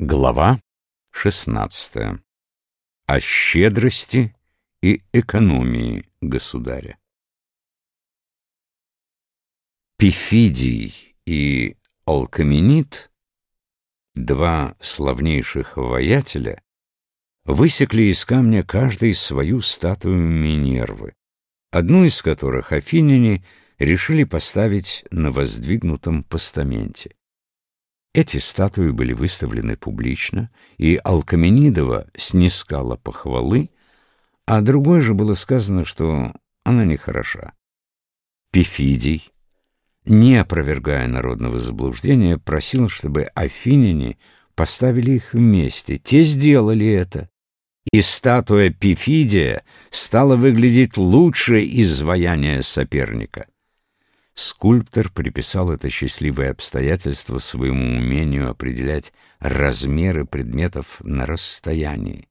Глава 16. О щедрости и экономии государя. Пифидий и Алкаменит, два славнейших воятеля, высекли из камня каждый свою статую Минервы, одну из которых афиняне решили поставить на воздвигнутом постаменте. Эти статуи были выставлены публично, и Алкаменидова снискала похвалы, а другой же было сказано, что она нехороша. Пифидий, не опровергая народного заблуждения, просил, чтобы афиняне поставили их вместе. Те сделали это, и статуя Пифидия стала выглядеть лучше изваяния соперника — Скульптор приписал это счастливое обстоятельство своему умению определять размеры предметов на расстоянии.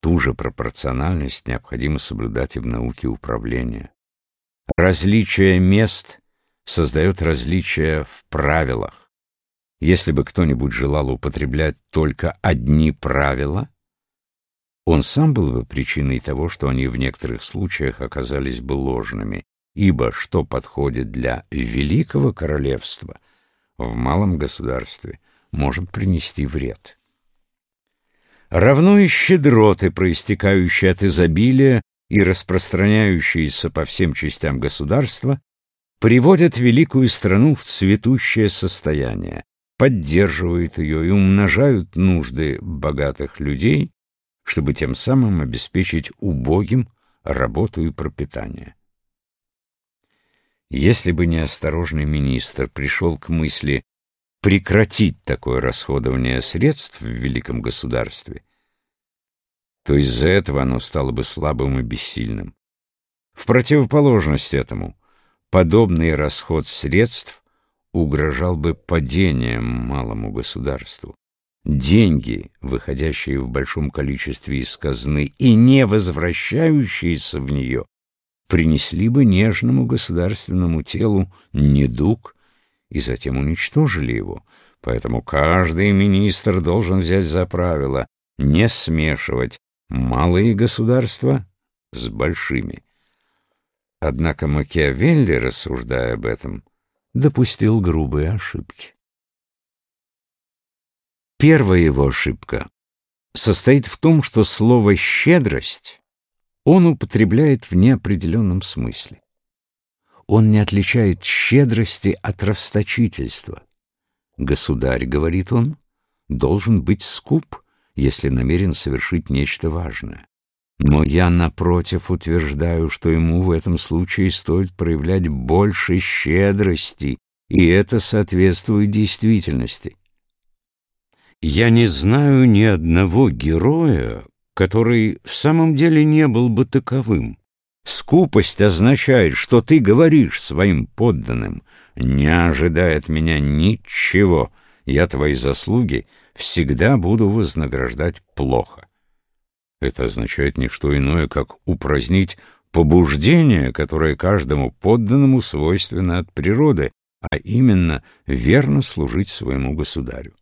Ту же пропорциональность необходимо соблюдать и в науке управления. Различие мест создает различия в правилах. Если бы кто-нибудь желал употреблять только одни правила, он сам был бы причиной того, что они в некоторых случаях оказались бы ложными, ибо что подходит для великого королевства, в малом государстве может принести вред. Равно и щедроты, проистекающие от изобилия и распространяющиеся по всем частям государства, приводят великую страну в цветущее состояние, поддерживают ее и умножают нужды богатых людей, чтобы тем самым обеспечить убогим работу и пропитание. Если бы неосторожный министр пришел к мысли прекратить такое расходование средств в великом государстве, то из-за этого оно стало бы слабым и бессильным. В противоположность этому, подобный расход средств угрожал бы падением малому государству. Деньги, выходящие в большом количестве из казны и не возвращающиеся в нее, принесли бы нежному государственному телу недуг и затем уничтожили его. Поэтому каждый министр должен взять за правило не смешивать малые государства с большими. Однако Макиавелли, рассуждая об этом, допустил грубые ошибки. Первая его ошибка состоит в том, что слово «щедрость» он употребляет в неопределенном смысле. Он не отличает щедрости от расточительства. Государь, говорит он, должен быть скуп, если намерен совершить нечто важное. Но я, напротив, утверждаю, что ему в этом случае стоит проявлять больше щедрости, и это соответствует действительности. Я не знаю ни одного героя, который в самом деле не был бы таковым. Скупость означает, что ты говоришь своим подданным, не ожидая от меня ничего, я твои заслуги всегда буду вознаграждать плохо. Это означает не что иное, как упразднить побуждение, которое каждому подданному свойственно от природы, а именно верно служить своему государю.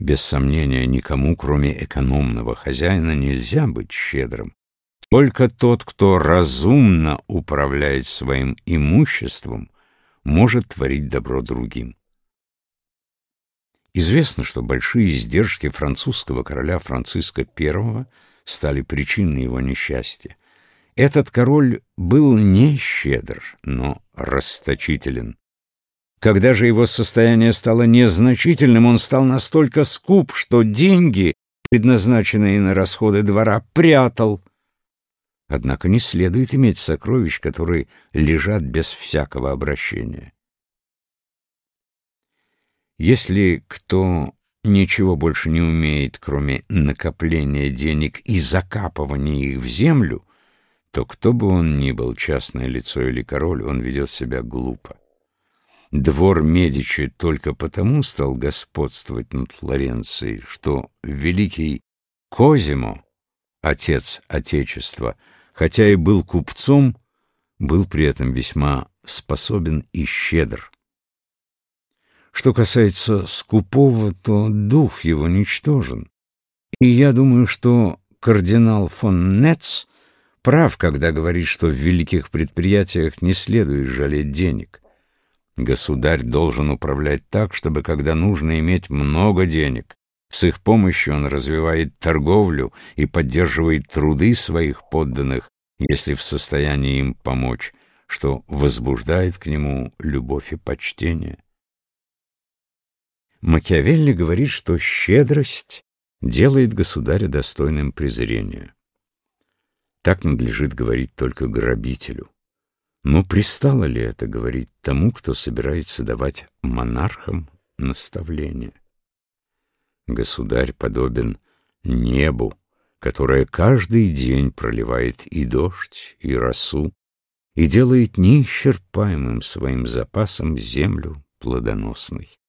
Без сомнения, никому, кроме экономного хозяина, нельзя быть щедрым. Только тот, кто разумно управляет своим имуществом, может творить добро другим. Известно, что большие издержки французского короля Франциска I стали причиной его несчастья. Этот король был не щедр, но расточителен. Когда же его состояние стало незначительным, он стал настолько скуп, что деньги, предназначенные на расходы двора, прятал. Однако не следует иметь сокровищ, которые лежат без всякого обращения. Если кто ничего больше не умеет, кроме накопления денег и закапывания их в землю, то кто бы он ни был, частное лицо или король, он ведет себя глупо. Двор Медичи только потому стал господствовать над Флоренцией, что великий Козимо, отец Отечества, хотя и был купцом, был при этом весьма способен и щедр. Что касается скупого, то дух его ничтожен. И я думаю, что кардинал фон Нец прав, когда говорит, что в великих предприятиях не следует жалеть денег. Государь должен управлять так, чтобы, когда нужно иметь много денег, с их помощью он развивает торговлю и поддерживает труды своих подданных, если в состоянии им помочь, что возбуждает к нему любовь и почтение. Макиавелли говорит, что щедрость делает государя достойным презрения. Так надлежит говорить только грабителю. Но пристало ли это говорить тому, кто собирается давать монархам наставления? Государь подобен небу, которое каждый день проливает и дождь, и росу, и делает неисчерпаемым своим запасом землю плодоносной.